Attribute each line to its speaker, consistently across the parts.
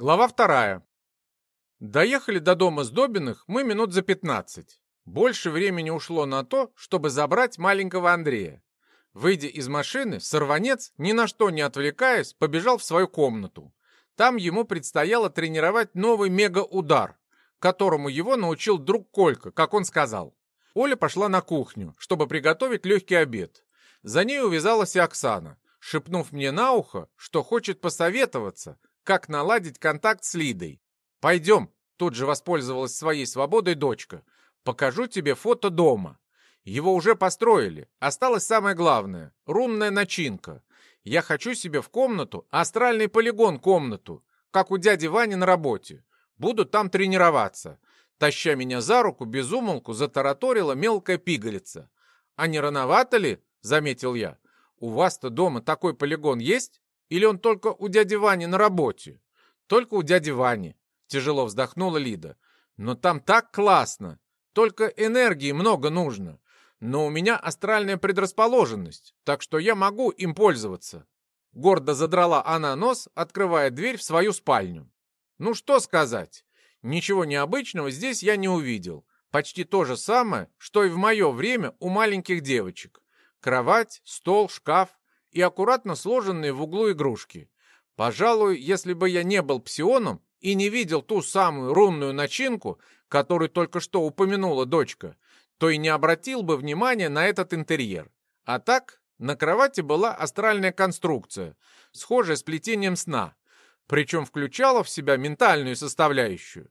Speaker 1: Глава вторая. Доехали до дома Сдобиных мы минут за пятнадцать. Больше времени ушло на то, чтобы забрать маленького Андрея. Выйдя из машины, сорванец, ни на что не отвлекаясь, побежал в свою комнату. Там ему предстояло тренировать новый мега-удар, которому его научил друг Колька, как он сказал. Оля пошла на кухню, чтобы приготовить легкий обед. За ней увязалась и Оксана, шепнув мне на ухо, что хочет посоветоваться, как наладить контакт с Лидой. «Пойдем», — тут же воспользовалась своей свободой дочка, «покажу тебе фото дома. Его уже построили, осталось самое главное — рунная начинка. Я хочу себе в комнату астральный полигон-комнату, как у дяди Вани на работе. Буду там тренироваться». Таща меня за руку, безумолку затараторила мелкая пигалица. «А не рановато ли?» — заметил я. «У вас-то дома такой полигон есть?» Или он только у дяди Вани на работе? Только у дяди Вани, тяжело вздохнула Лида. Но там так классно. Только энергии много нужно. Но у меня астральная предрасположенность, так что я могу им пользоваться. Гордо задрала она нос, открывая дверь в свою спальню. Ну что сказать? Ничего необычного здесь я не увидел. Почти то же самое, что и в мое время у маленьких девочек. Кровать, стол, шкаф, и аккуратно сложенные в углу игрушки. Пожалуй, если бы я не был псионом и не видел ту самую рунную начинку, которую только что упомянула дочка, то и не обратил бы внимания на этот интерьер. А так, на кровати была астральная конструкция, схожая с плетением сна, причем включала в себя ментальную составляющую.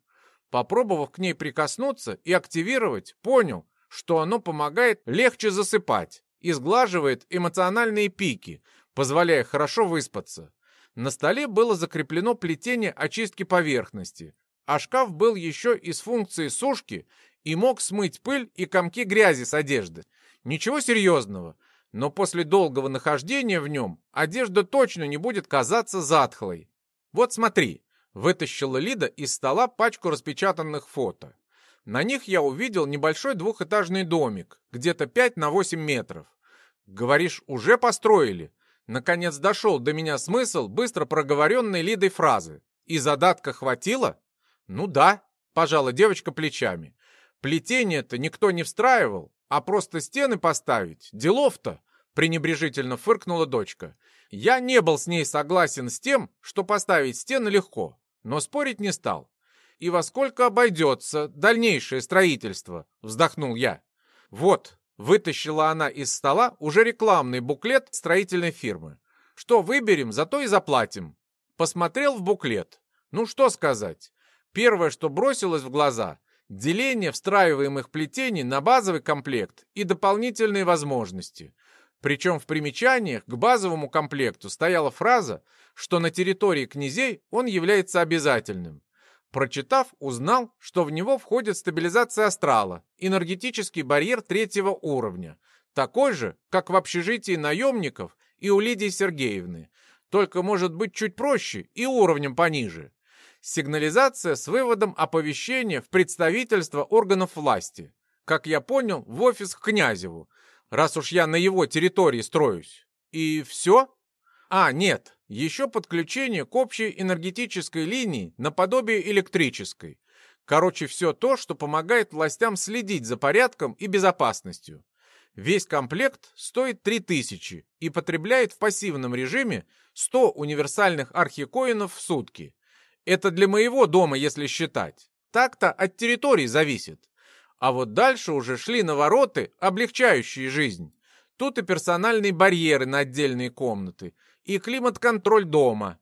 Speaker 1: Попробовав к ней прикоснуться и активировать, понял, что оно помогает легче засыпать и сглаживает эмоциональные пики, позволяя хорошо выспаться. На столе было закреплено плетение очистки поверхности, а шкаф был еще и с функцией сушки и мог смыть пыль и комки грязи с одежды. Ничего серьезного, но после долгого нахождения в нем одежда точно не будет казаться затхлой. Вот смотри, вытащила Лида из стола пачку распечатанных фото. На них я увидел небольшой двухэтажный домик, где-то 5 на 8 метров. Говоришь, уже построили? Наконец дошел до меня смысл быстро проговоренной Лидой фразы. И задатка хватило? Ну да, пожала девочка плечами. Плетение-то никто не встраивал, а просто стены поставить. Делов-то, пренебрежительно фыркнула дочка. Я не был с ней согласен с тем, что поставить стены легко, но спорить не стал и во сколько обойдется дальнейшее строительство?» — вздохнул я. «Вот», — вытащила она из стола уже рекламный буклет строительной фирмы. «Что выберем, зато и заплатим». Посмотрел в буклет. Ну что сказать. Первое, что бросилось в глаза — деление встраиваемых плетений на базовый комплект и дополнительные возможности. Причем в примечаниях к базовому комплекту стояла фраза, что на территории князей он является обязательным. Прочитав, узнал, что в него входит стабилизация астрала, энергетический барьер третьего уровня, такой же, как в общежитии наемников и у Лидии Сергеевны, только может быть чуть проще и уровнем пониже. Сигнализация с выводом оповещения в представительство органов власти. Как я понял, в офис к Князеву, раз уж я на его территории строюсь. И все? А, нет, еще подключение к общей энергетической линии наподобие электрической. Короче, все то, что помогает властям следить за порядком и безопасностью. Весь комплект стоит 3000 и потребляет в пассивном режиме 100 универсальных архикоинов в сутки. Это для моего дома, если считать. Так-то от территории зависит. А вот дальше уже шли навороты, облегчающие жизнь. Тут и персональные барьеры на отдельные комнаты, и климат-контроль дома.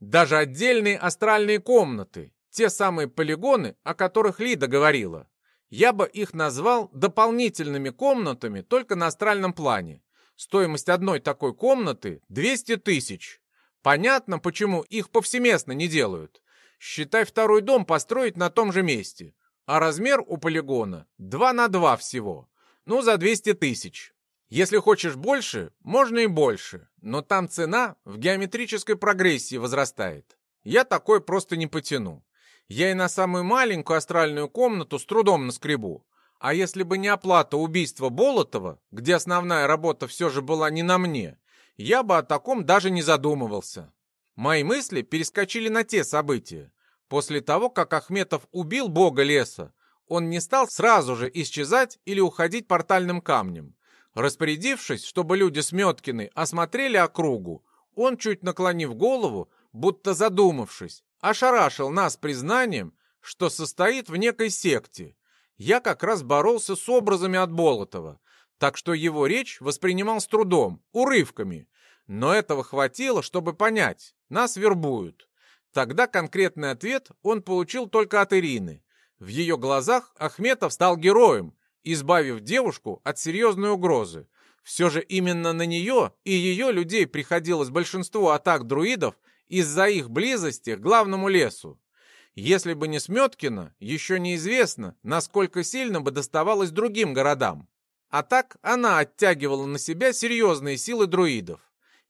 Speaker 1: Даже отдельные астральные комнаты, те самые полигоны, о которых Лида говорила. Я бы их назвал дополнительными комнатами только на астральном плане. Стоимость одной такой комнаты – 200 тысяч. Понятно, почему их повсеместно не делают. Считай второй дом построить на том же месте. А размер у полигона 2 на 2 всего. Ну, за 200 тысяч. Если хочешь больше, можно и больше, но там цена в геометрической прогрессии возрастает. Я такой просто не потяну. Я и на самую маленькую астральную комнату с трудом наскребу. А если бы не оплата убийства Болотова, где основная работа все же была не на мне, я бы о таком даже не задумывался. Мои мысли перескочили на те события. После того, как Ахметов убил бога леса, он не стал сразу же исчезать или уходить портальным камнем. Распорядившись, чтобы люди с Меткиной осмотрели округу, он, чуть наклонив голову, будто задумавшись, ошарашил нас признанием, что состоит в некой секте. Я как раз боролся с образами от Болотова, так что его речь воспринимал с трудом, урывками. Но этого хватило, чтобы понять, нас вербуют. Тогда конкретный ответ он получил только от Ирины. В ее глазах Ахметов стал героем, избавив девушку от серьезной угрозы. Все же именно на нее и ее людей приходилось большинство атак друидов из-за их близости к главному лесу. Если бы не Сметкина, еще неизвестно, насколько сильно бы доставалось другим городам. А так она оттягивала на себя серьезные силы друидов.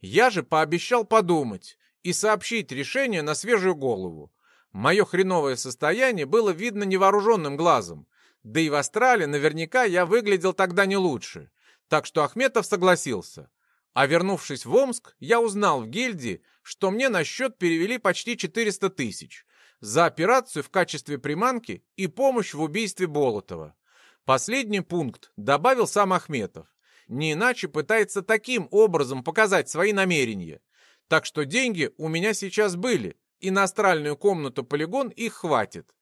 Speaker 1: Я же пообещал подумать и сообщить решение на свежую голову. Мое хреновое состояние было видно невооруженным глазом. Да и в Астрале наверняка я выглядел тогда не лучше. Так что Ахметов согласился. А вернувшись в Омск, я узнал в гильдии, что мне на счет перевели почти 400 тысяч за операцию в качестве приманки и помощь в убийстве Болотова. Последний пункт добавил сам Ахметов. Не иначе пытается таким образом показать свои намерения. Так что деньги у меня сейчас были, и на астральную комнату полигон их хватит.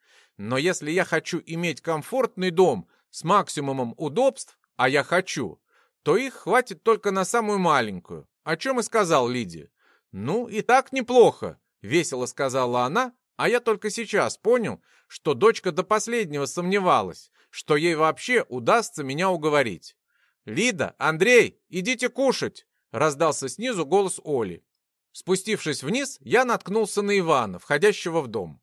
Speaker 1: Но если я хочу иметь комфортный дом с максимумом удобств, а я хочу, то их хватит только на самую маленькую, о чем и сказал Лиде. «Ну, и так неплохо», — весело сказала она, а я только сейчас понял, что дочка до последнего сомневалась, что ей вообще удастся меня уговорить. «Лида, Андрей, идите кушать!» — раздался снизу голос Оли. Спустившись вниз, я наткнулся на Ивана, входящего в дом.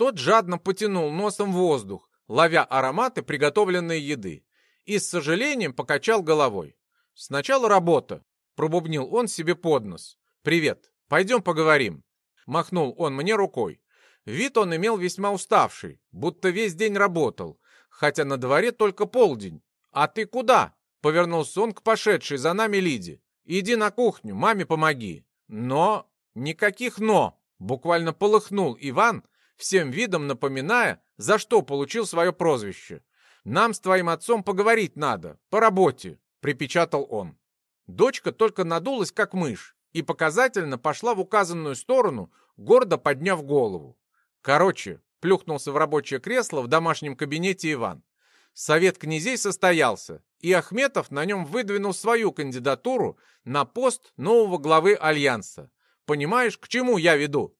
Speaker 1: Тот жадно потянул носом воздух, ловя ароматы приготовленной еды, и с сожалением покачал головой. «Сначала работа», — пробубнил он себе под нос. «Привет, пойдем поговорим». Махнул он мне рукой. Вид он имел весьма уставший, будто весь день работал, хотя на дворе только полдень. «А ты куда?» — повернулся он к пошедшей за нами Лиде. «Иди на кухню, маме помоги». «Но...» «Никаких «но!» — буквально полыхнул Иван, всем видом напоминая, за что получил свое прозвище. «Нам с твоим отцом поговорить надо, по работе», — припечатал он. Дочка только надулась, как мышь, и показательно пошла в указанную сторону, гордо подняв голову. Короче, плюхнулся в рабочее кресло в домашнем кабинете Иван. Совет князей состоялся, и Ахметов на нем выдвинул свою кандидатуру на пост нового главы Альянса. Понимаешь, к чему я веду?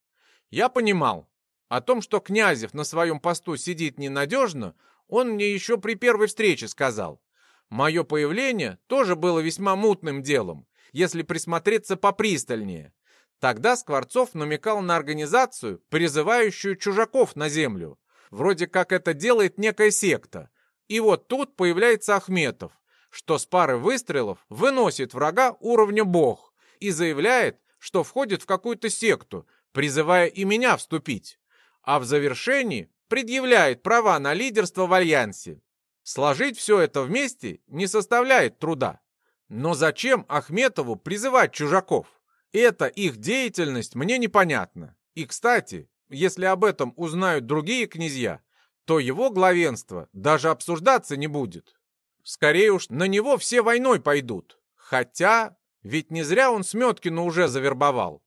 Speaker 1: Я понимал. О том, что Князев на своем посту сидит ненадежно, он мне еще при первой встрече сказал. Мое появление тоже было весьма мутным делом, если присмотреться попристальнее. Тогда Скворцов намекал на организацию, призывающую чужаков на землю. Вроде как это делает некая секта. И вот тут появляется Ахметов, что с пары выстрелов выносит врага уровня бог и заявляет, что входит в какую-то секту, призывая и меня вступить. А в завершении предъявляет права на лидерство в Альянсе. Сложить все это вместе не составляет труда. Но зачем Ахметову призывать чужаков? Эта их деятельность мне непонятна. И, кстати, если об этом узнают другие князья, то его главенство даже обсуждаться не будет. Скорее уж на него все войной пойдут. Хотя, ведь не зря он Сметкину уже завербовал.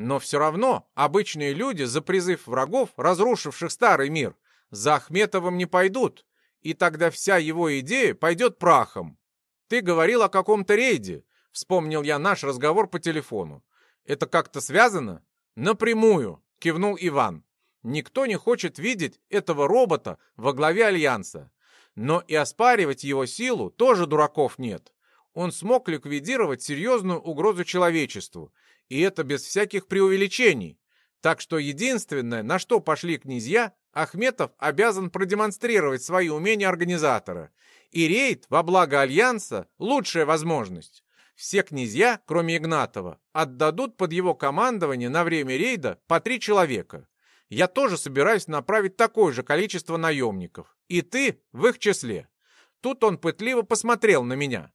Speaker 1: Но все равно обычные люди за призыв врагов, разрушивших старый мир, за Ахметовым не пойдут, и тогда вся его идея пойдет прахом. Ты говорил о каком-то рейде, вспомнил я наш разговор по телефону. Это как-то связано? Напрямую, кивнул Иван. Никто не хочет видеть этого робота во главе Альянса. Но и оспаривать его силу тоже дураков нет. Он смог ликвидировать серьезную угрозу человечеству, и это без всяких преувеличений. Так что единственное, на что пошли князья, Ахметов обязан продемонстрировать свои умения организатора. И рейд во благо Альянса – лучшая возможность. Все князья, кроме Игнатова, отдадут под его командование на время рейда по три человека. Я тоже собираюсь направить такое же количество наемников. И ты в их числе. Тут он пытливо посмотрел на меня.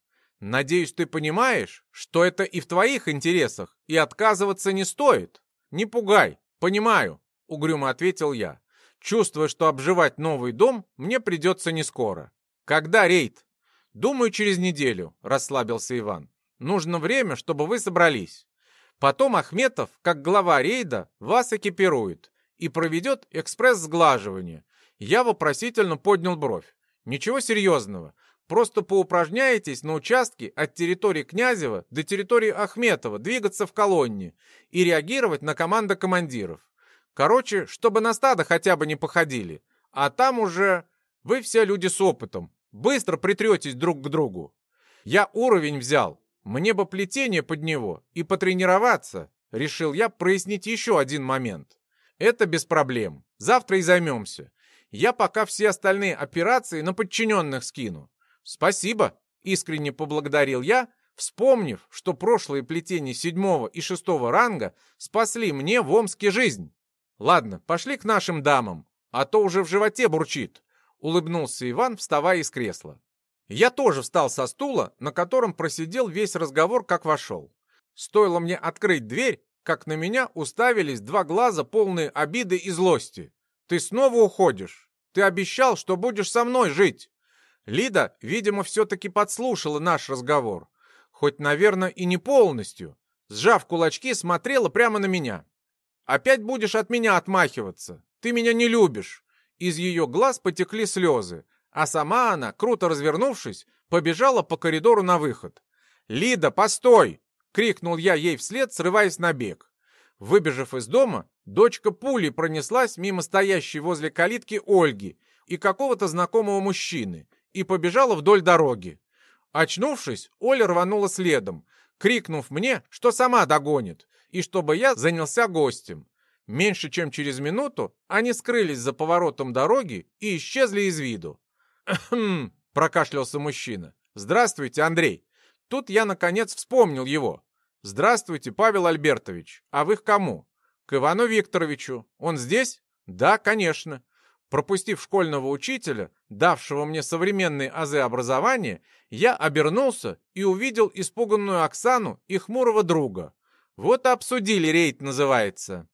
Speaker 1: Надеюсь, ты понимаешь, что это и в твоих интересах, и отказываться не стоит. не пугай, понимаю», — угрюмо ответил я, чувствуя, что обживать новый дом мне придется не скоро. «Когда рейд?» «Думаю, через неделю», — расслабился Иван. «Нужно время, чтобы вы собрались. Потом Ахметов, как глава рейда, вас экипирует и проведет экспресс-сглаживание». Я вопросительно поднял бровь. «Ничего серьезного. Просто поупражняетесь на участке от территории Князева до территории Ахметова двигаться в колонне и реагировать на команды командиров. Короче, чтобы на стадо хотя бы не походили. А там уже вы все люди с опытом. Быстро притретесь друг к другу. Я уровень взял. Мне бы плетение под него и потренироваться. Решил я прояснить еще один момент. Это без проблем. Завтра и займемся. Я пока все остальные операции на подчиненных скину. «Спасибо», — искренне поблагодарил я, вспомнив, что прошлые плетения седьмого и шестого ранга спасли мне в Омске жизнь. «Ладно, пошли к нашим дамам, а то уже в животе бурчит», — улыбнулся Иван, вставая из кресла. Я тоже встал со стула, на котором просидел весь разговор, как вошел. Стоило мне открыть дверь, как на меня уставились два глаза, полные обиды и злости. «Ты снова уходишь? Ты обещал, что будешь со мной жить!» Лида, видимо, все-таки подслушала наш разговор. Хоть, наверное, и не полностью. Сжав кулачки, смотрела прямо на меня. «Опять будешь от меня отмахиваться. Ты меня не любишь». Из ее глаз потекли слезы, а сама она, круто развернувшись, побежала по коридору на выход. «Лида, постой!» — крикнул я ей вслед, срываясь на бег. Выбежав из дома, дочка пули пронеслась мимо стоящей возле калитки Ольги и какого-то знакомого мужчины, и побежала вдоль дороги. Очнувшись, Оля рванула следом, крикнув мне, что сама догонит, и чтобы я занялся гостем. Меньше чем через минуту они скрылись за поворотом дороги и исчезли из виду. «Хм!» — прокашлялся мужчина. «Здравствуйте, Андрей!» Тут я, наконец, вспомнил его. «Здравствуйте, Павел Альбертович. А вы к кому?» «К Ивану Викторовичу. Он здесь?» «Да, конечно. Пропустив школьного учителя, давшего мне современные азы образования, я обернулся и увидел испуганную Оксану и хмурого друга. Вот и обсудили рейд называется.